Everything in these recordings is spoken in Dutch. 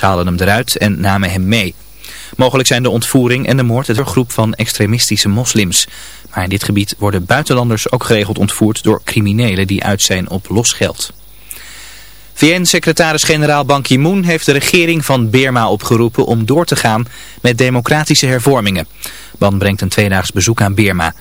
Ze haalden hem eruit en namen hem mee. Mogelijk zijn de ontvoering en de moord het groep van extremistische moslims. Maar in dit gebied worden buitenlanders ook geregeld ontvoerd door criminelen die uit zijn op losgeld. VN-secretaris-generaal Ban Ki-moon heeft de regering van Burma opgeroepen om door te gaan met democratische hervormingen. Ban brengt een tweedaags bezoek aan Burma.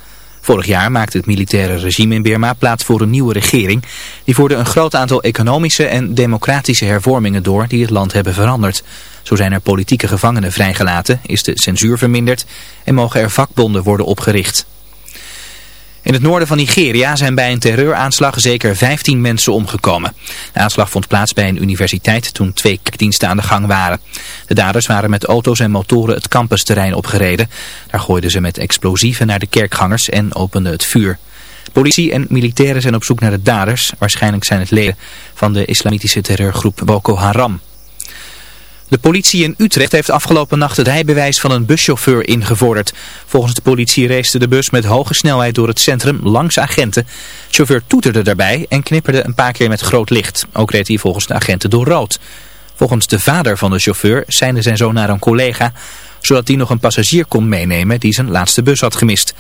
Vorig jaar maakte het militaire regime in Burma plaats voor een nieuwe regering. Die voerde een groot aantal economische en democratische hervormingen door die het land hebben veranderd. Zo zijn er politieke gevangenen vrijgelaten, is de censuur verminderd en mogen er vakbonden worden opgericht. In het noorden van Nigeria zijn bij een terreuraanslag zeker 15 mensen omgekomen. De aanslag vond plaats bij een universiteit toen twee kerkdiensten aan de gang waren. De daders waren met auto's en motoren het campusterrein opgereden. Daar gooiden ze met explosieven naar de kerkgangers en openden het vuur. Politie en militairen zijn op zoek naar de daders. Waarschijnlijk zijn het leden van de islamitische terreurgroep Boko Haram. De politie in Utrecht heeft afgelopen nacht het rijbewijs van een buschauffeur ingevorderd. Volgens de politie reisde de bus met hoge snelheid door het centrum langs agenten. Chauffeur toeterde daarbij en knipperde een paar keer met groot licht. Ook reed hij volgens de agenten door rood. Volgens de vader van de chauffeur seinde zijn zoon naar een collega... zodat die nog een passagier kon meenemen die zijn laatste bus had gemist.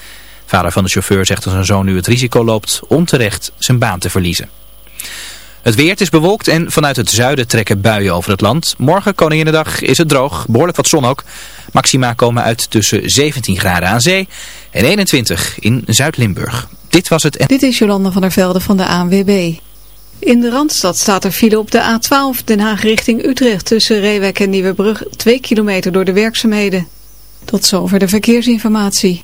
Vader van de chauffeur zegt dat zijn zoon nu het risico loopt onterecht zijn baan te verliezen. Het weer is bewolkt en vanuit het zuiden trekken buien over het land. Morgen, Koninginnedag, is het droog. Behoorlijk wat zon ook. Maxima komen uit tussen 17 graden aan zee en 21 in Zuid-Limburg. Dit was het. Dit is Jolanda van der Velde van de ANWB. In de Randstad staat er file op de A12 Den Haag richting Utrecht tussen Reewek en Nieuwebrug 2 kilometer door de werkzaamheden. Tot zover de verkeersinformatie.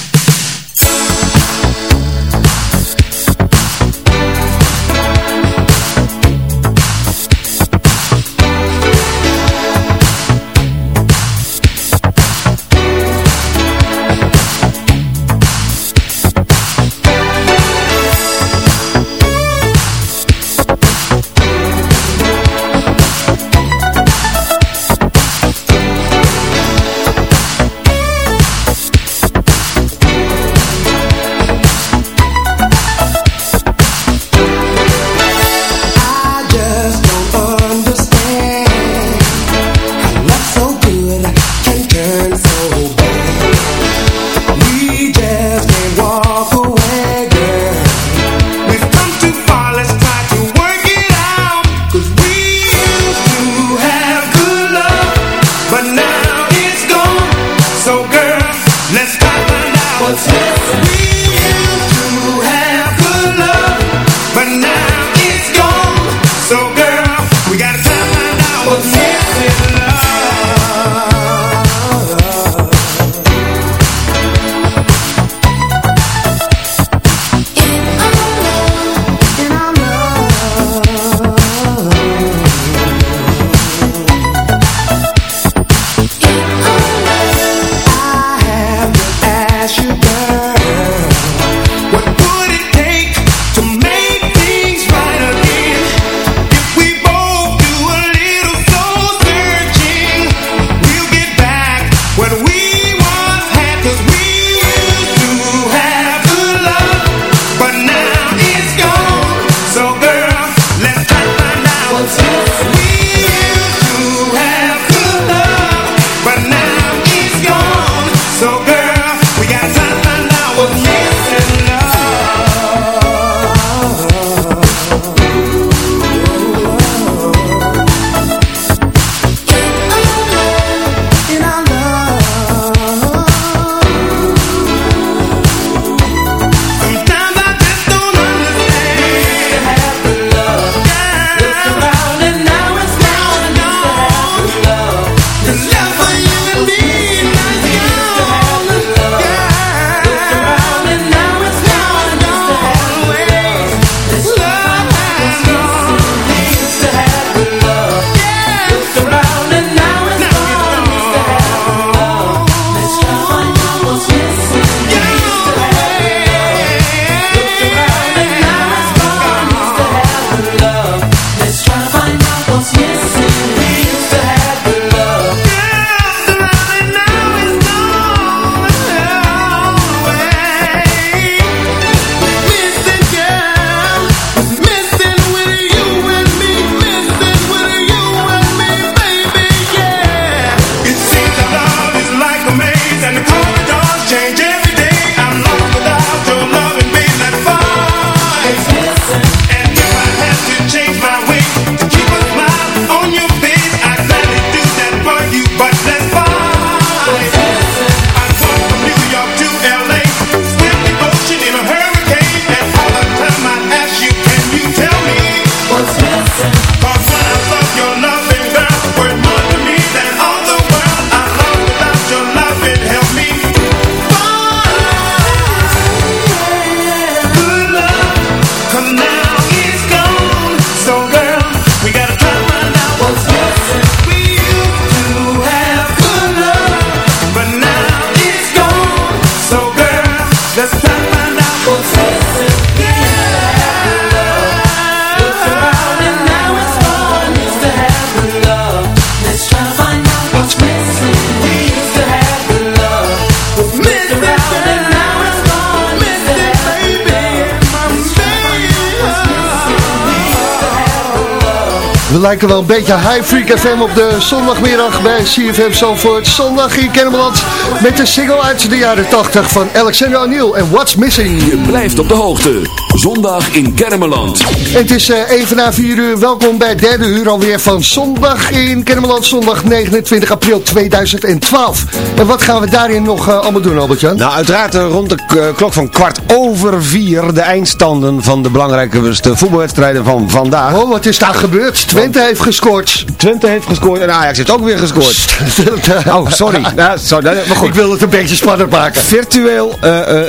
We lijken wel een beetje High Freak FM op de zondagmiddag bij CFM Zandvoort. Zondag in Kennemerland met de single uit de jaren 80 van Alexander O'Neill en What's Missing. Je blijft op de hoogte. Zondag in Kennemerland. En het is uh, even na 4 uur. Welkom bij het derde uur alweer van zondag in Kennemerland. Zondag 29 april 2012. En wat gaan we daarin nog uh, allemaal doen, Albert-Jan? Nou, uiteraard uh, rond de klok van kwart over vier de eindstanden van de belangrijkste voetbalwedstrijden van vandaag. Oh, wat is daar gebeurd? Twente heeft gescoord. Twente heeft gescoord en Ajax heeft ook weer gescoord. oh, sorry. sorry maar goed. Ik wil het een beetje spannend maken. Virtueel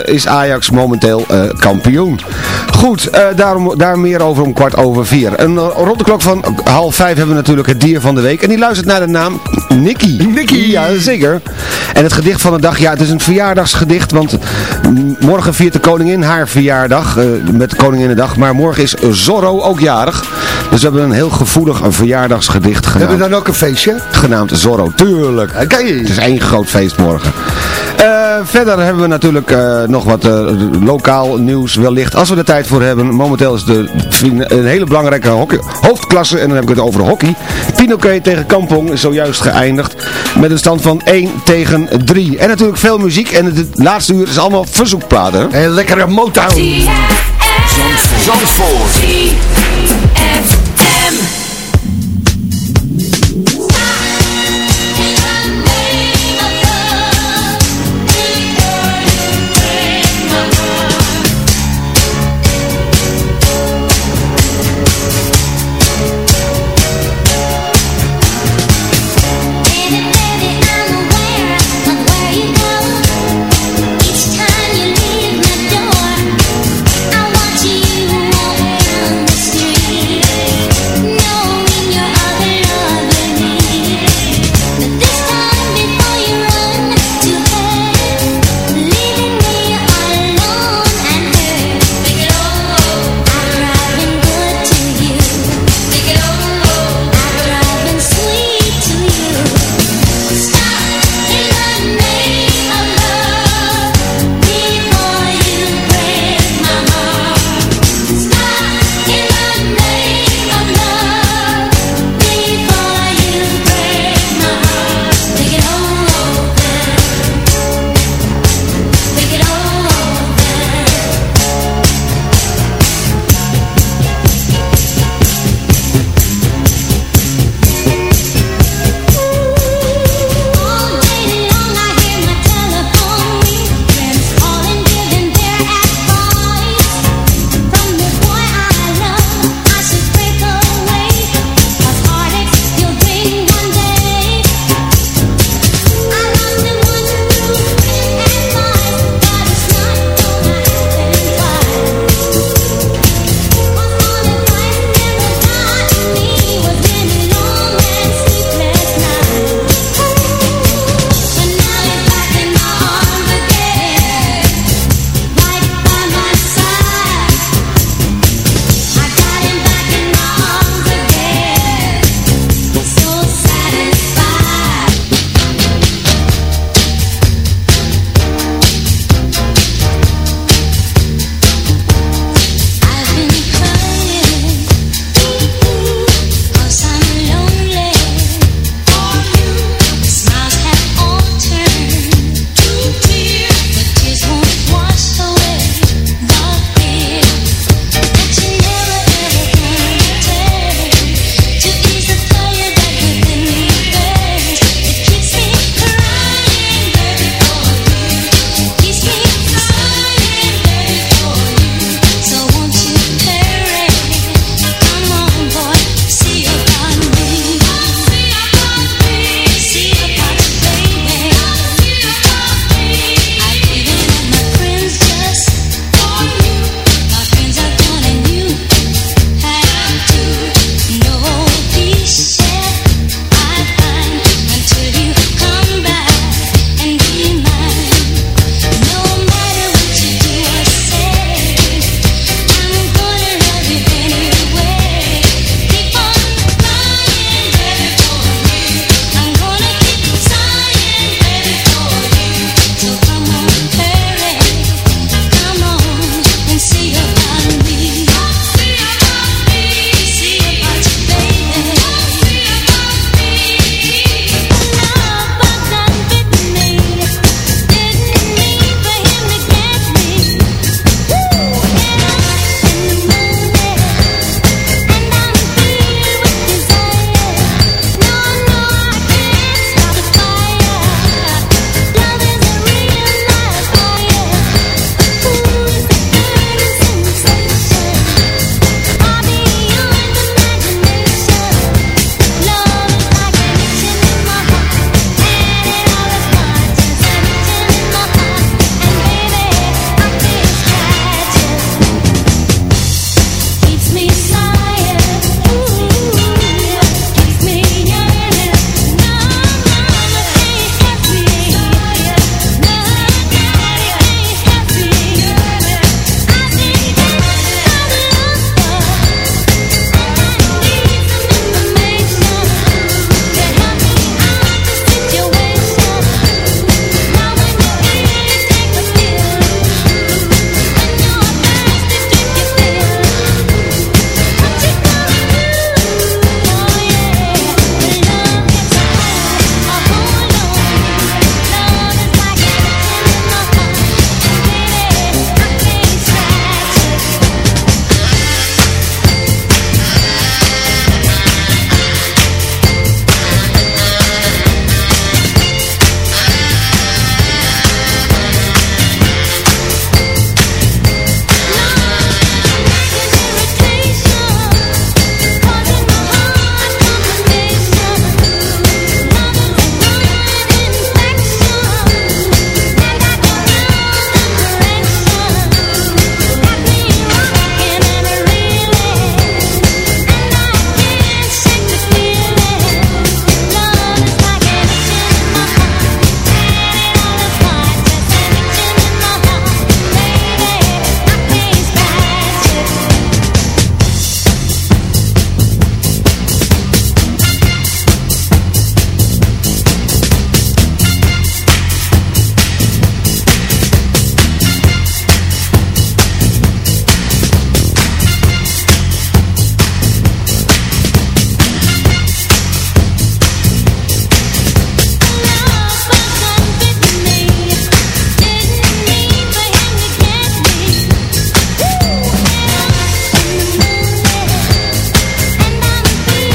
is Ajax momenteel kampioen. Goed, daarom, daar meer over om kwart over vier. En rond de klok van half vijf hebben we natuurlijk het dier van de week. En die luistert naar de naam Nicky. Nicky. Ja, zeker. En het gedicht van de dag, ja, het is een verjaardagsgedicht, want morgen viert de koningin haar verjaardag, met de koninginnedag. Maar morgen is Zorro ook jarig. Dus we hebben een heel een verjaardagsgedicht genaamd. Hebben we dan ook een feestje? Genaamd Zorro, tuurlijk. Oké. Okay. Het is één groot feest morgen. Uh, verder hebben we natuurlijk uh, nog wat uh, lokaal nieuws wellicht, als we er tijd voor hebben. Momenteel is de een hele belangrijke hockey, hoofdklasse, en dan heb ik het over hockey. Pinoquet tegen Kampong is zojuist geëindigd met een stand van 1 tegen 3. En natuurlijk veel muziek en het laatste uur is allemaal verzoekplaten. En lekkere Motown. Zandvoort.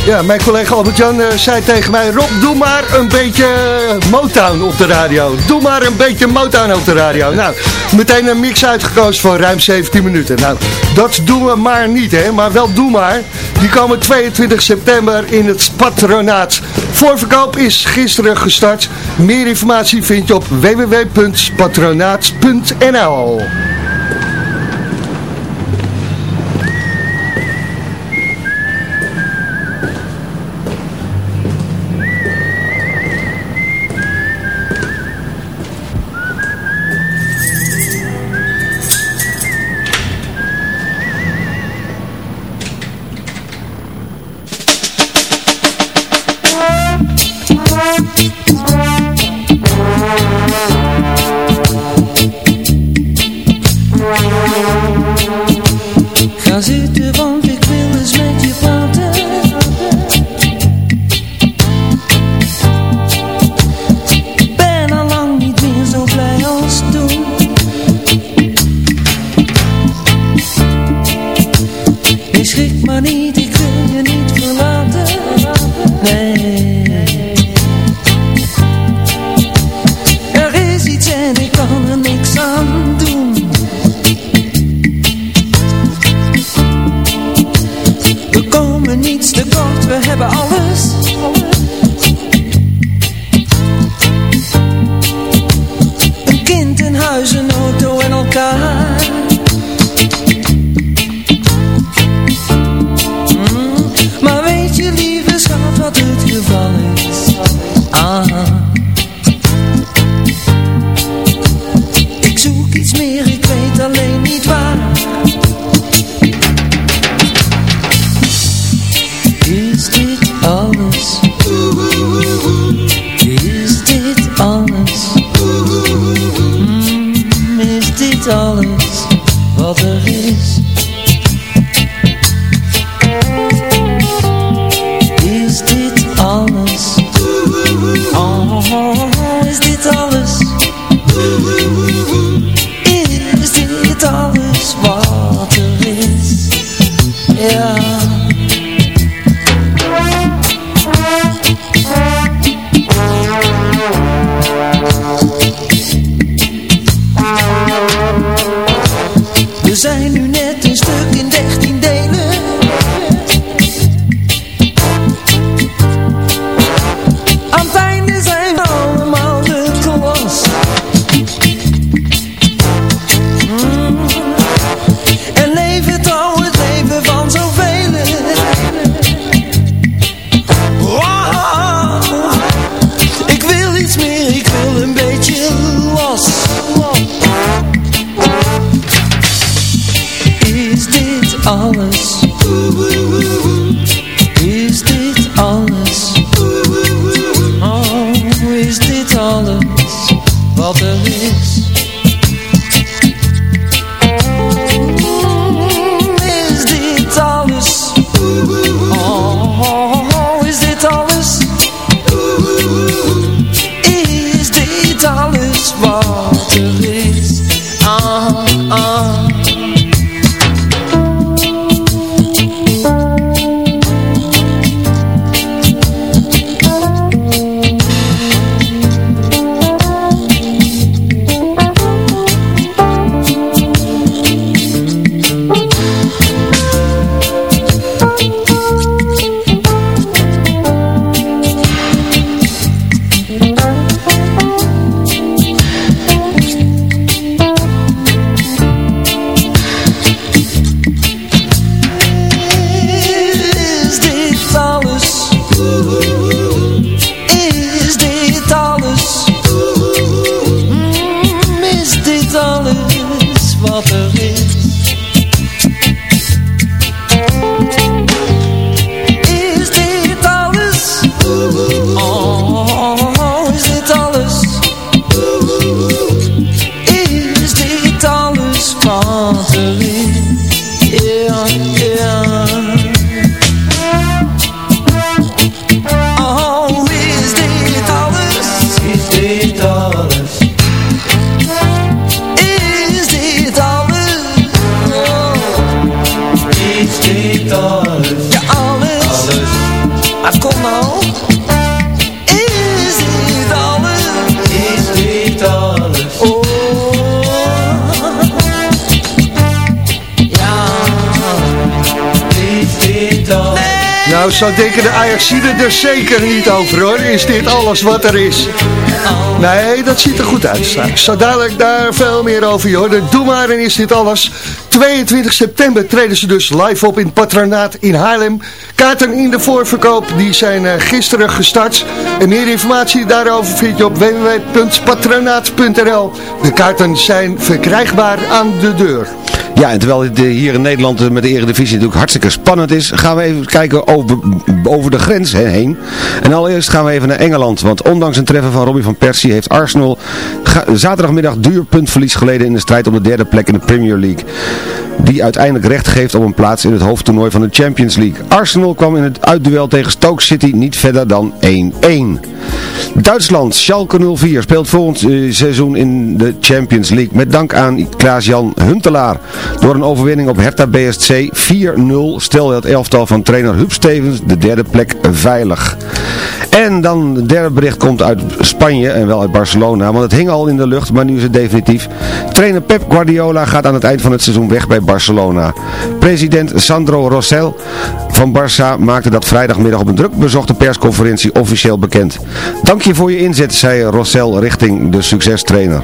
Ja, mijn collega Albert-Jan eh, zei tegen mij... Rob, doe maar een beetje Motown op de radio. Doe maar een beetje Motown op de radio. Nou, meteen een mix uitgekozen van ruim 17 minuten. Nou, dat doen we maar niet, hè. Maar wel doe maar. Die komen 22 september in het patronaat. Voorverkoop is gisteren gestart. Meer informatie vind je op www.patronaat.nl zo denken de Ajaxiden er zeker niet over hoor. Is dit alles wat er is? Nee, dat ziet er goed uit straks. Zo dadelijk daar veel meer over, joh. Doe maar en is dit alles. 22 september treden ze dus live op in Patronaat in Haarlem. Kaarten in de voorverkoop, die zijn uh, gisteren gestart. En meer informatie daarover vind je op www.patronaat.nl. De kaarten zijn verkrijgbaar aan de deur. Ja, en terwijl het hier in Nederland met de Eredivisie natuurlijk hartstikke spannend is, gaan we even kijken over, over de grens heen. En allereerst gaan we even naar Engeland, want ondanks een treffen van Robbie van Persie heeft Arsenal zaterdagmiddag duur puntverlies geleden in de strijd om de derde plek in de Premier League die uiteindelijk recht geeft op een plaats in het hoofdtoernooi van de Champions League. Arsenal kwam in het uitduel tegen Stoke City niet verder dan 1-1. Duitsland, Schalke 04, speelt volgend eh, seizoen in de Champions League met dank aan Klaas-Jan Huntelaar. Door een overwinning op Hertha BSC 4-0 stelde het elftal van trainer Huub Stevens de derde plek veilig. En dan het derde bericht komt uit Spanje en wel uit Barcelona, want het hing al in de lucht, maar nu is het definitief. Trainer Pep Guardiola gaat aan het eind van het seizoen weg bij Barcelona. President Sandro Rosell van Barça maakte dat vrijdagmiddag op een druk bezochte persconferentie officieel bekend. Dank je voor je inzet, zei Rosell richting de succestrainer.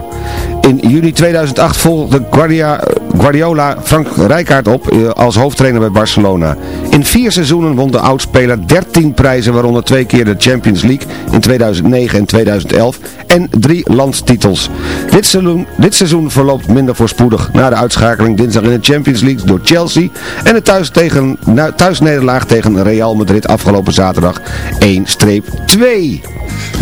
In juni 2008 volgde Guardiola Frank Rijkaard op eh, als hoofdtrainer bij Barcelona. In vier seizoenen won de oudspeler 13 prijzen, waaronder twee keer de Champions League in 2009 en 2011 en drie landstitels. Dit seizoen, dit seizoen verloopt minder voorspoedig na de uitschakeling dinsdag in de Champions League door Chelsea en de thuis tegen, thuisnederlaag tegen Real Madrid afgelopen zaterdag 1-2.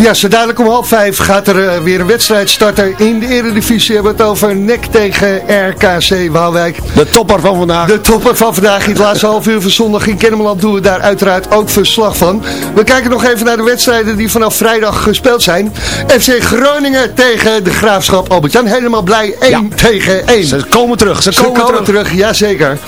Ja, zo dadelijk om half vijf gaat er uh, weer een wedstrijd starten in de Eredivisie. We hebben het over NEC tegen RKC Waalwijk. De topper van vandaag. De topper van vandaag. In het laatste half uur van zondag in Kennemerland doen we daar uiteraard ook verslag van. We kijken nog even naar de wedstrijden die vanaf vrijdag gespeeld zijn. FC Groningen tegen de Graafschap Albert-Jan. Helemaal blij. 1 ja. tegen 1. Ze komen terug. Ze, Ze komen, terug. terug. Jazeker.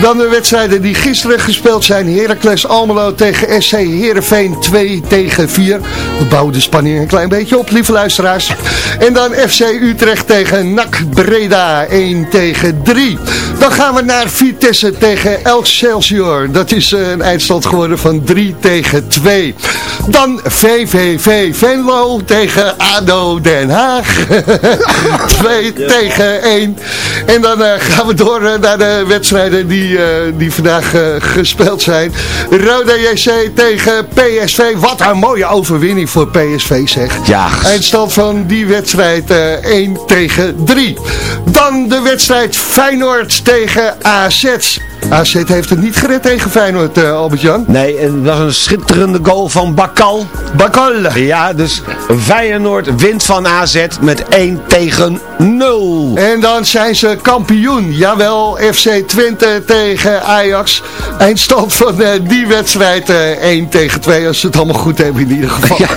Dan de wedstrijden die gisteren gespeeld zijn. Heracles Almelo tegen SC Heerenveen 2 tegen 4. We bouwen de spanning een klein beetje op, lieve luisteraars. En dan FC Utrecht tegen NAC Breda 1 tegen 3. Dan gaan we naar Vitesse tegen Excelsior. Dat is eh, een eindstand geworden van 3 tegen 2. Dan VVV Venlo tegen ADO Den Haag. 2 tegen 1. En dan uh, gaan we door uh, naar de wedstrijden die, uh, die vandaag gespeeld zijn. Roda JC tegen PSV. Wat een mooie overwinning voor PSV zeg. Ja. Eindstand van die wedstrijd 1 tegen 3. Dan de wedstrijd Feyenoord tegen AZ. AZ heeft het niet gered tegen Feyenoord, uh, Albert-Jan. Nee, en het was een schitterende goal van Bakal. Bakal. Ja, dus Feyenoord wint van AZ met 1 tegen 0. En dan zijn ze kampioen. Jawel, FC Twente tegen Ajax. Eindstand van uh, die wedstrijd uh, 1 tegen 2. Als ze het allemaal goed hebben in ieder geval. Ja,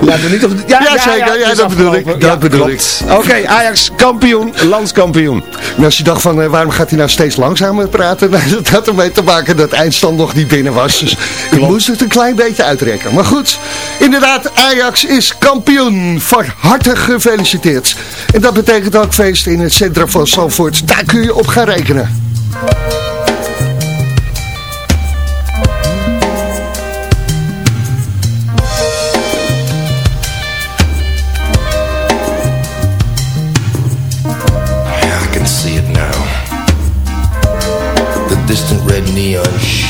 ja, niet op, ja, ja, zeker. Ja, dat bedoel ik. Dat bedoel ik. Oké, okay, Ajax kampioen, landskampioen. En als je dacht van, waarom gaat hij nou steeds langzamer praten? Dat had ermee te maken dat eindstand nog niet binnen was. Dus ik moest het een klein beetje uitrekken. Maar goed, inderdaad, Ajax is kampioen. Van harte gefeliciteerd. En dat betekent ook feest in het centrum van Zandvoort. Daar kun je op gaan rekenen.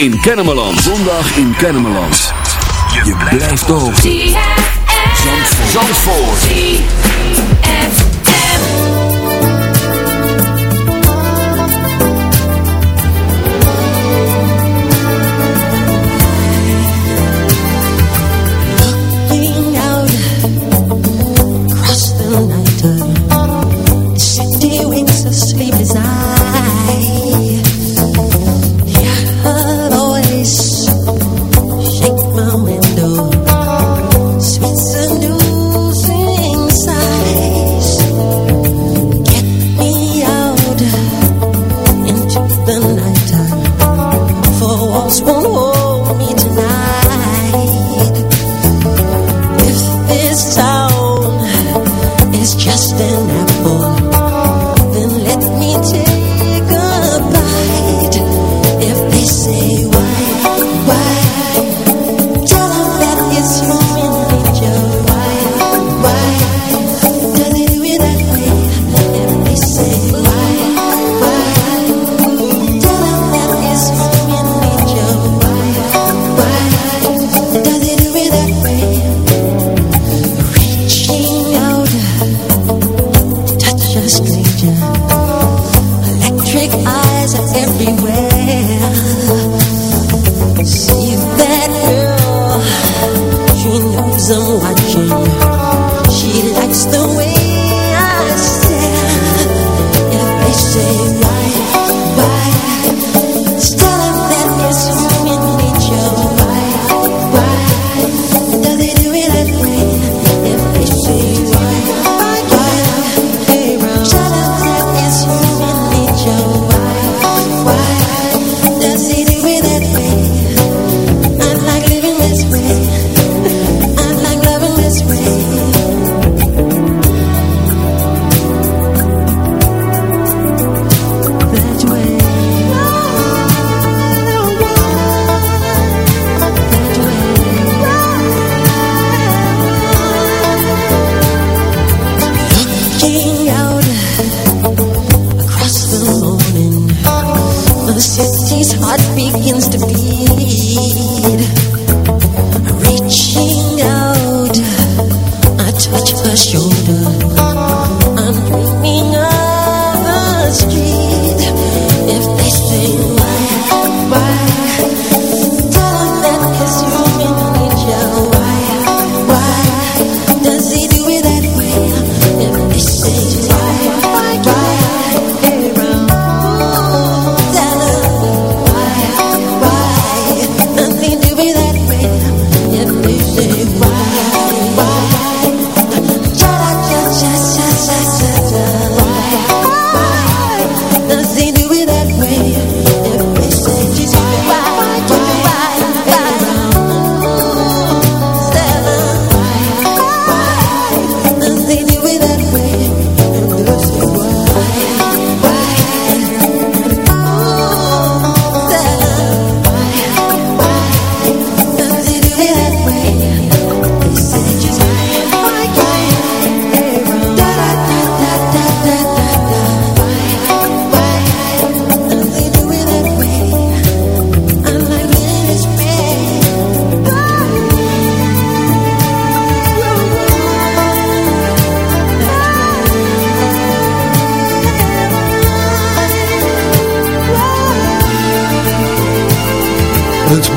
in Kennemerland. Zondag in Kennemerland. Je, blijft op. Zandvoort. Zandvoort.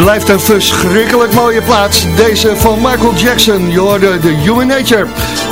Blijft een verschrikkelijk mooie plaats. Deze van Michael Jackson. Je hoorde de Human Nature.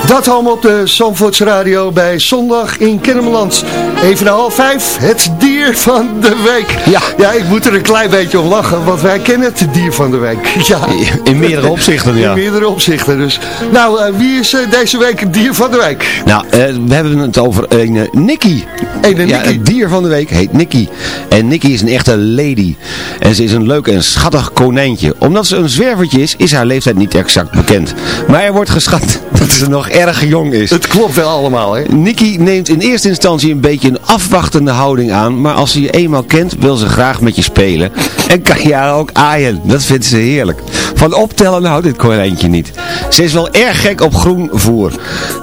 Dat allemaal op de Zandvoorts Radio bij Zondag in Kennemerland. Even na half vijf, het dier van de week. Ja. ja, ik moet er een klein beetje om lachen, want wij kennen het dier van de week. Ja. In meerdere opzichten, ja. In meerdere opzichten, dus. Nou, eh, wie is eh, deze week het dier van de week? Nou, eh, we hebben het over een Nicky. Een ja, het dier van de week heet Nicky. En Nicky is een echte lady. En ze is een leuk en schattig konijntje. Omdat ze een zwervertje is, is haar leeftijd niet exact bekend. Maar er wordt geschat dat ze nog erg jong is. Het klopt wel allemaal, hè? Nicky neemt in eerste instantie een beetje een afwachtende houding aan. Maar als ze je eenmaal kent, wil ze graag met je spelen. En kan je haar ook aaien. Dat vindt ze heerlijk. Van optellen houdt dit konijntje niet. Ze is wel erg gek op groen voer.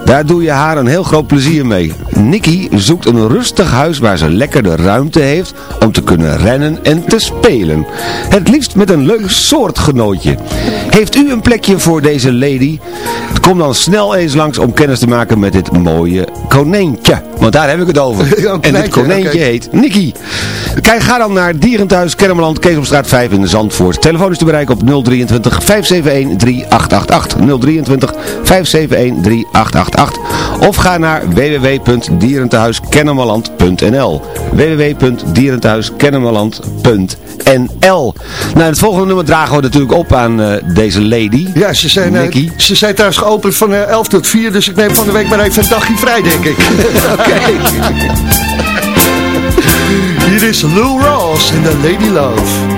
Daar doe je haar een heel groot plezier mee. Nicky zoekt een rustig huis waar ze lekker de ruimte heeft om te kunnen rennen en te spelen. Het liefst met een leuk soortgenootje. Heeft u een plekje voor deze lady? Kom dan snel eens langs om kennis te maken met dit mooie konijntje. Want daar heb ik het over. En dit konijntje, heet Nicky. Kijk, ga dan naar Dierenthuis Kennemerland, Keesomstraat 5 in Zandvoort. Telefoon is te bereiken op 023 571 3888. 023 571 3888. Of ga naar www.dierentehuiskennemerland.nl www.dierentehuiskennemerland.nl Nou, het volgende nummer dragen we natuurlijk op aan eh, deze lady. Ja, ze zijn, eh, Nicky. ze zijn trouwens geopend van eh, 11 tot 4, dus ik neem van de week maar even een dagje vrij, denk ik. Oké. Hier is Lou Ross en de Lady Love.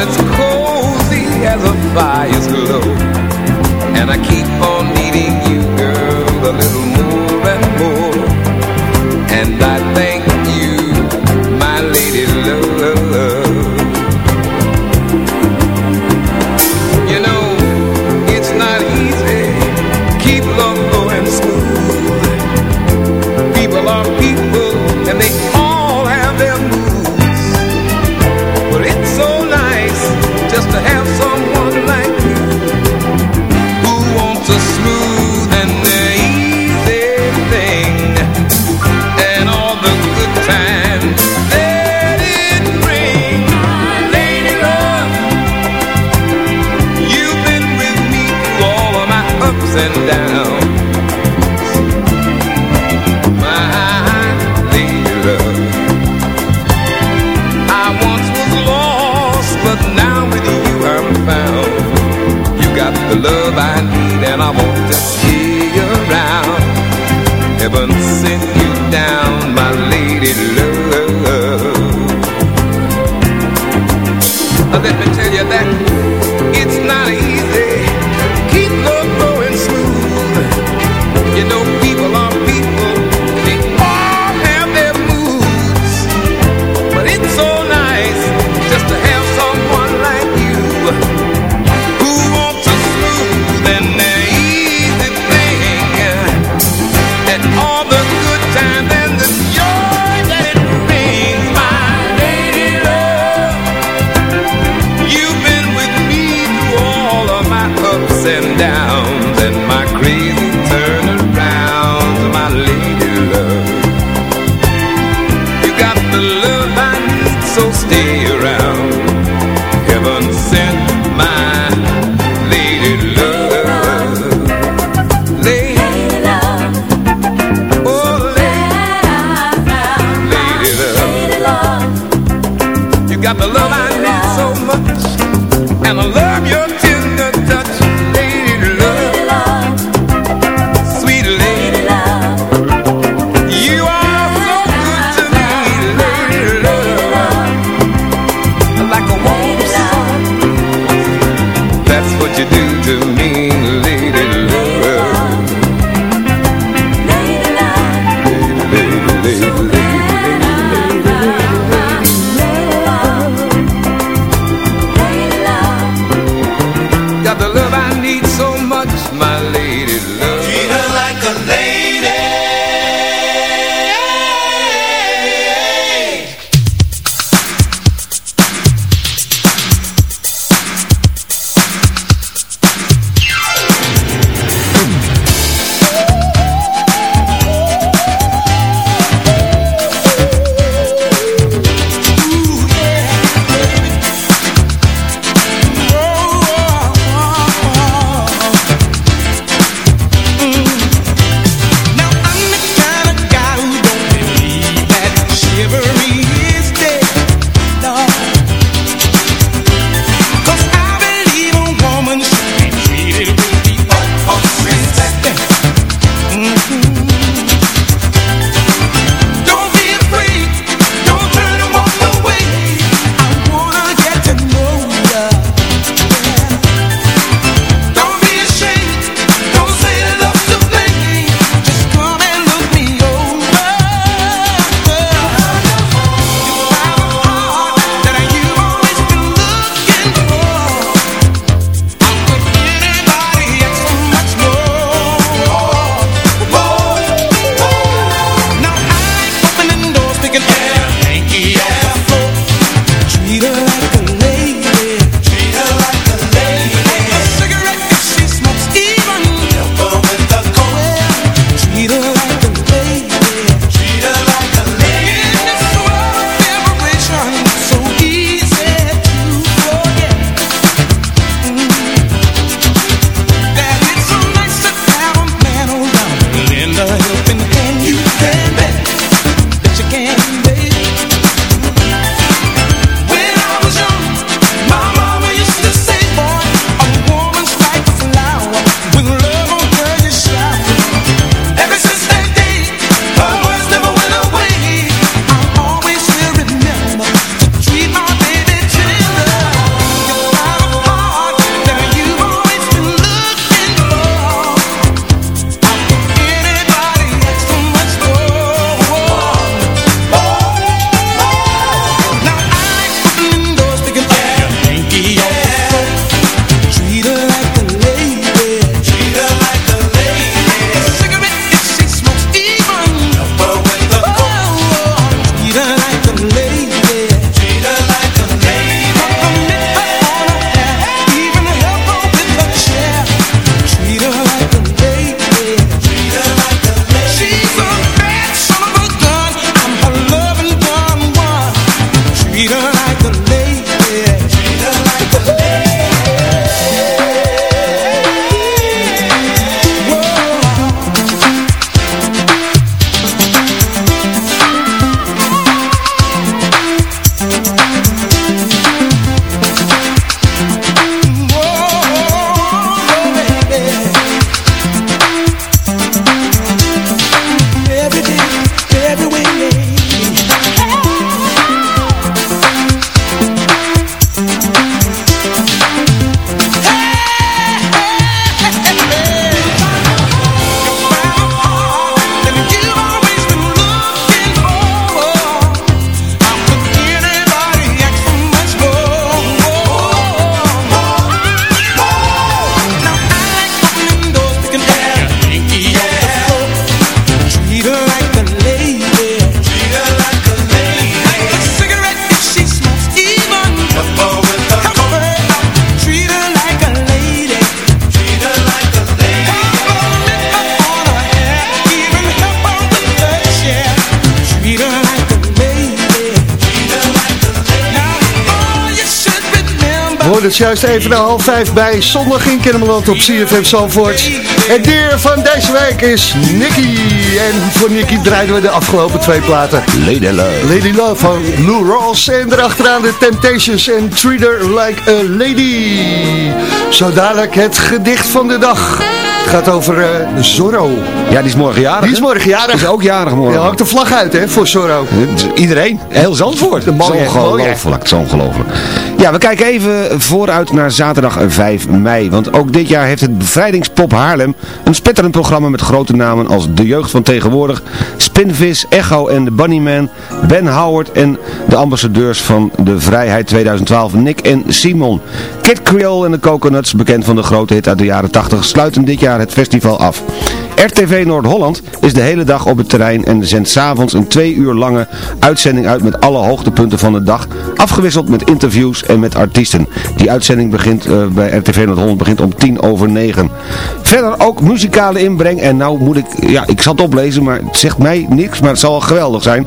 That's cozy as a fire's glow. And I keep on juist even na half vijf bij Zondag in Kennemerland op CFM Zandvoort. Het dier van deze week is Nicky. En voor Nicky draaiden we de afgelopen twee platen. Lady Love. Lady Love van Lou Ross. En erachteraan de Temptations en Treat Her Like a Lady. Zo dadelijk het gedicht van de dag. Het gaat over uh, Zorro. Ja, die is morgen jarig. Die is morgen jarig. Die is ook jarig morgen. Ja, hangt de vlag uit hè, voor Zorro. Iedereen. Heel Zandvoort. De Zo ongelooflijk. Zo ongelooflijk. Ja, we kijken even vooruit naar zaterdag 5 mei. Want ook dit jaar heeft het Bevrijdingspop Haarlem een spetterend programma met grote namen als De Jeugd van Tegenwoordig, Spinvis, Echo en de Bunnyman, Ben Howard en de ambassadeurs van de Vrijheid 2012, Nick en Simon. Kid Creole en de Coconuts, bekend van de grote hit uit de jaren 80, sluiten dit jaar het festival af. RTV Noord-Holland is de hele dag op het terrein en zendt s'avonds een twee uur lange uitzending uit met alle hoogtepunten van de dag, afgewisseld met interviews en met artiesten. Die uitzending begint uh, bij RTV Noord-Holland begint om tien over negen. Verder ook muzikale inbreng en nou moet ik, ja ik zal het oplezen, maar het zegt mij niks, maar het zal wel geweldig zijn.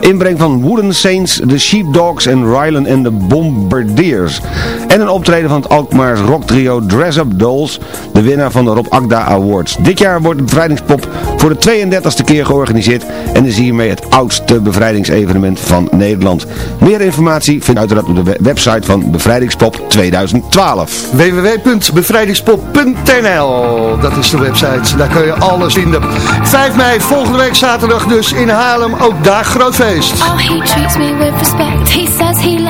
Inbreng van Wooden Saints, de Sheepdogs en Rylan en de Bombardiers. En een optreden van het Alkmaars rocktrio Dress Up Dolls, de winnaar van de Rob Agda Awards. Dit jaar wordt bevrijdingspop voor de 32e keer georganiseerd en is hiermee het oudste bevrijdingsevenement van Nederland. Meer informatie vindt uiteraard op de website van Bevrijdingspop 2012. www.bevrijdingspop.nl Dat is de website, daar kun je alles vinden. 5 mei, volgende week zaterdag dus in Haarlem, ook daar groot feest. Oh, he treats me with respect, he says he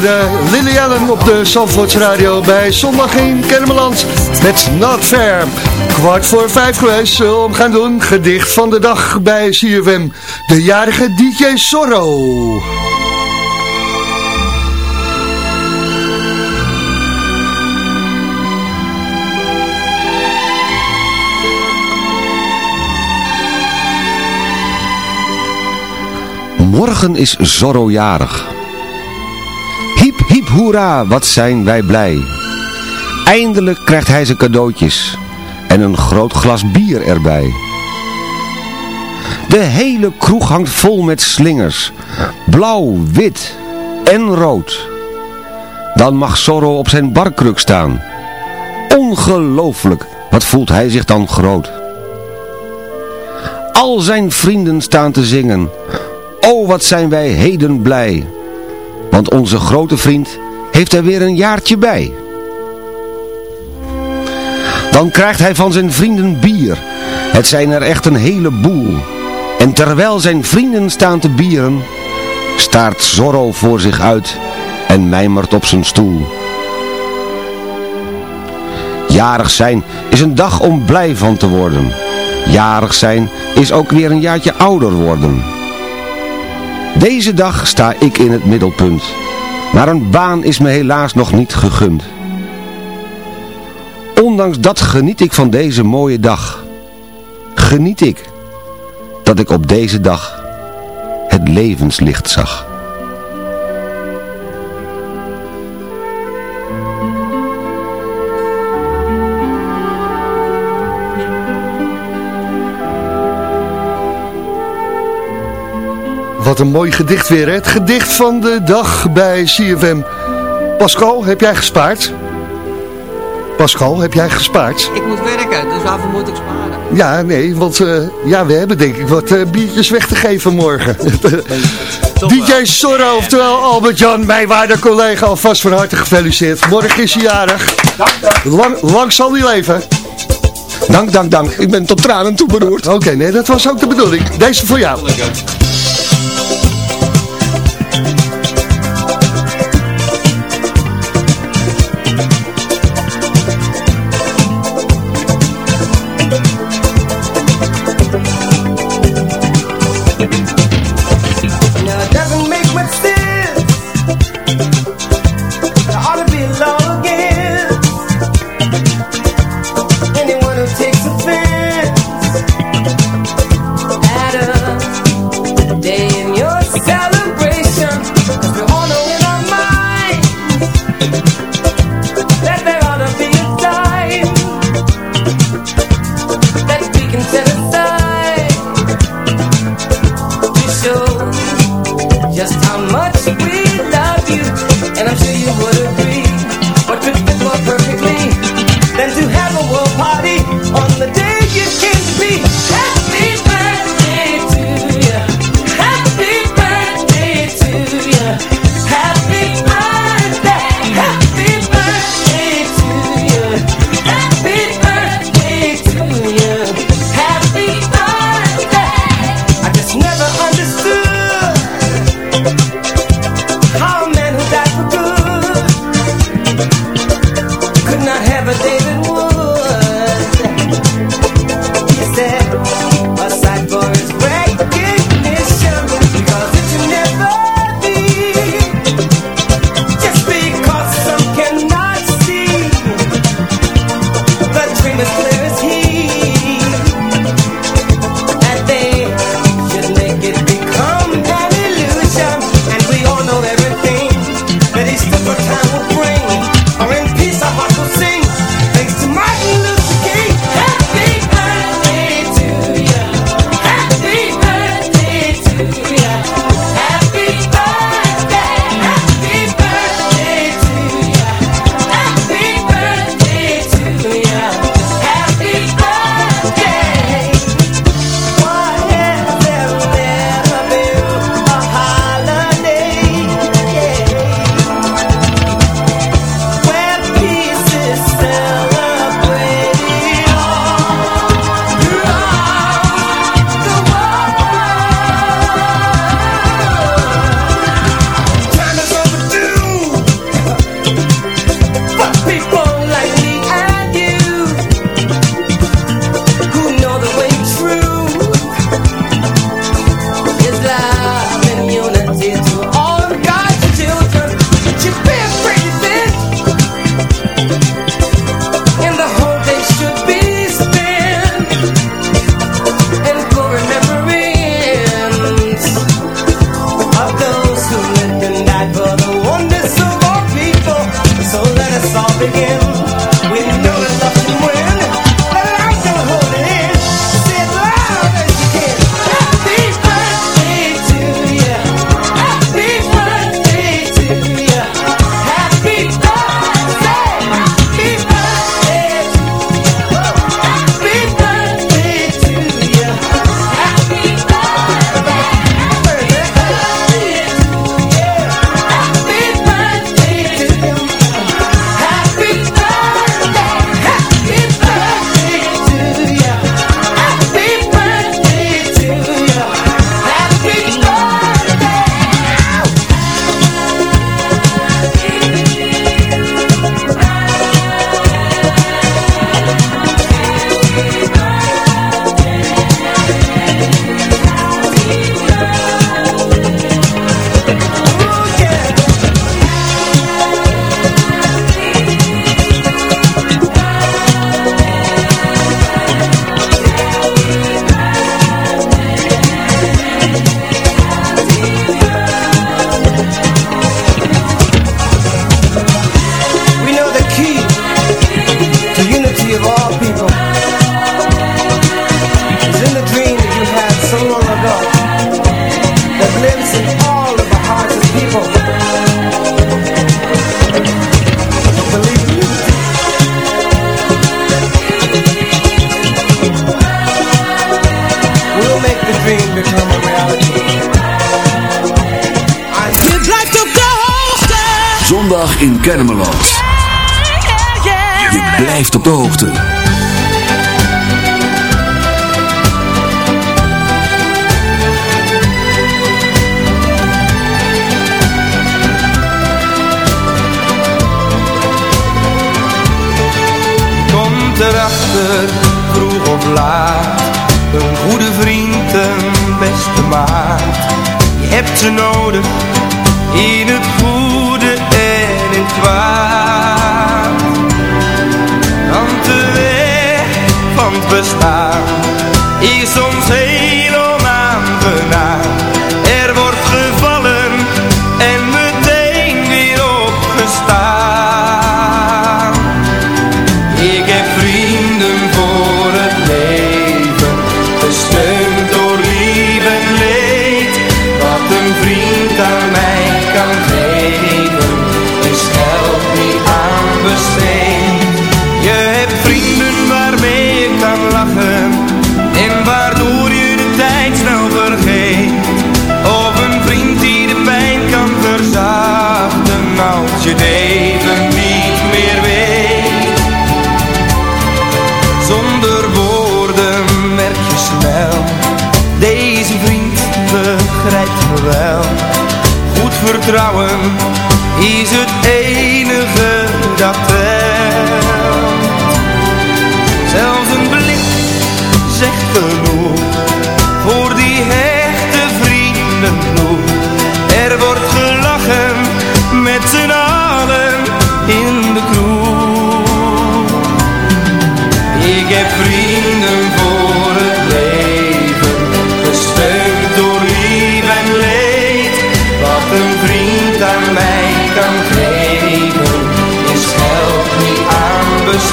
hoorde Lily Allen op de Zandvoorts Radio bij Zondag in Kermeland met Not Fair. Kwart voor vijf geweest, zullen we gaan doen. Gedicht van de dag bij CFM. De jarige DJ Zorro. Morgen is Zorro jarig. Hoera, wat zijn wij blij. Eindelijk krijgt hij zijn cadeautjes. En een groot glas bier erbij. De hele kroeg hangt vol met slingers. Blauw, wit en rood. Dan mag Zorro op zijn barkruk staan. Ongelooflijk, wat voelt hij zich dan groot. Al zijn vrienden staan te zingen. Oh, wat zijn wij heden blij. Want onze grote vriend heeft er weer een jaartje bij. Dan krijgt hij van zijn vrienden bier. Het zijn er echt een heleboel. En terwijl zijn vrienden staan te bieren, staart Zorro voor zich uit en mijmert op zijn stoel. Jarig zijn is een dag om blij van te worden. Jarig zijn is ook weer een jaartje ouder worden. Deze dag sta ik in het middelpunt. Maar een baan is me helaas nog niet gegund. Ondanks dat geniet ik van deze mooie dag. Geniet ik dat ik op deze dag het levenslicht zag. Wat een mooi gedicht weer, hè? Het gedicht van de dag bij CFM. Pascal, heb jij gespaard? Pascal, heb jij gespaard? Ik moet werken, dus waarvoor moet ik sparen? Ja, nee, want eh, ja, we hebben denk ik wat eh, biertjes weg te geven morgen. DJ Sorro, oftewel Albert-Jan, mijn waarde collega, alvast van harte gefeliciteerd. Morgen is hij jarig. Lang, lang zal hij leven. Dank, dank, dank. Ik ben tot tranen toe beroerd. Oké, nee, dat was ook de bedoeling. Deze voor jou. Hebt ze nodig, in het goede en in het kwaad. Want de weg van het bestaan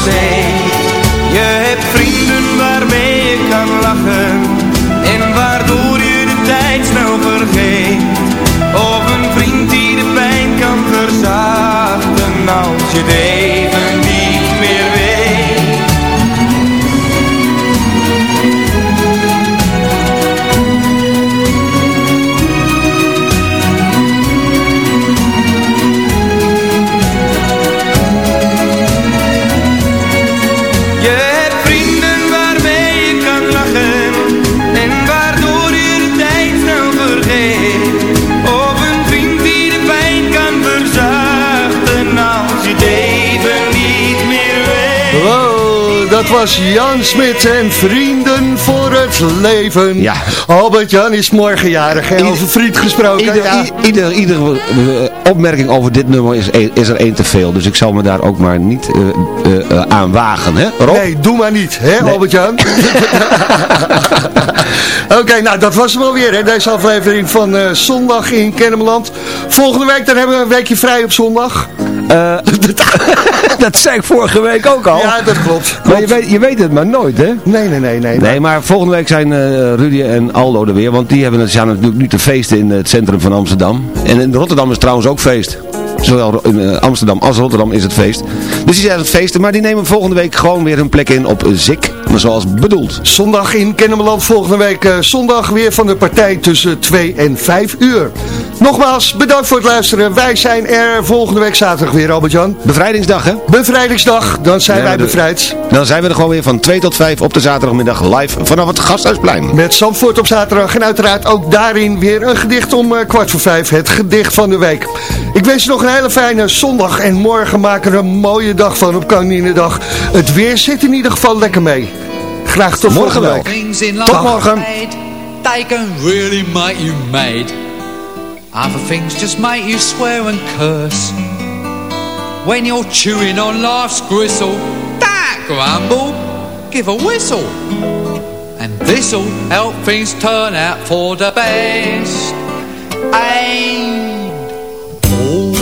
Je hebt vrienden waarmee je kan lachen, en waardoor je de tijd snel vergeet. Of een vriend die de pijn kan verzachten, als je het was Jan Smit en Vrienden voor het Leven. Ja. Albert Jan is morgen jarig, hè? over vriend gesproken. Ieder, ja. i- ieder, iedere eh, opmerking over dit nummer is, e- is er één te veel. Dus ik zal me daar ook maar niet eh, aan wagen, hè Rob? Nee, doe maar niet, hè Albert Jan? Oké, nou dat was hem alweer, hè? Deze aflevering van Zondag in Kennemerland. Volgende week dan hebben we een weekje vrij op zondag. Eh, dat zei ik vorige week ook al. Ja, dat klopt. Maar je weet, je weet het maar nooit, hè? Nee, nee, nee, nee. Nee, maar volgende week zijn eh, Rudy en Aldo er weer. Want die hebben, zijn natuurlijk nu te feesten in het centrum van Amsterdam. En in Rotterdam is trouwens ook feest. Zowel in eh, Amsterdam als Rotterdam is het feest. Dus die zijn het feesten. Maar die nemen volgende week gewoon weer hun plek in op Zik. Maar zoals bedoeld. Zondag in Kennemerland volgende week. eh, zondag weer van de partij tussen 2 en 5 uur. Nogmaals, bedankt voor het luisteren. Wij zijn er volgende week zaterdag weer, Albert-Jan. Bevrijdingsdag, hè? Bevrijdingsdag, dan zijn Ja, wij bevrijd. Dan zijn we er gewoon weer van 2 tot 5 op de zaterdagmiddag live vanaf het Gasthuisplein. Met Zandvoort op zaterdag en uiteraard ook daarin weer een gedicht om eh, kwart voor vijf. Het gedicht van de week. Ik wens je nog een hele fijne zondag en morgen maken we er een mooie dag van op Koninginnedag. Het weer zit in ieder geval lekker mee. graag tot Morgen week. Things in Tot life morgen. They can really make you mad. Other things just make you swear and curse. When you're chewing on life's gristle, that grumble, give a whistle. And this'll help things turn out for the best. And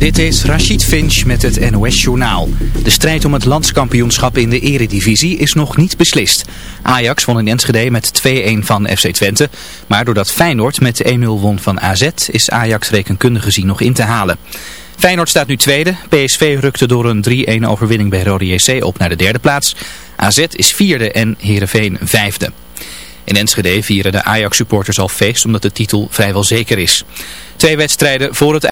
Dit is Rachid Finch met het NOS-journaal. De strijd om het landskampioenschap in de eredivisie is nog niet beslist. Ajax won in Enschede met 2-1 van FC Twente. Maar doordat Feyenoord met 1-0 won van AZ is Ajax rekenkundig gezien nog in te halen. Feyenoord staat nu tweede. PSV rukte door een 3-1 overwinning bij Rode JC op naar de derde plaats. AZ is vierde en Heerenveen vijfde. In Enschede vieren de Ajax-supporters al feest omdat de titel vrijwel zeker is. Twee wedstrijden voor het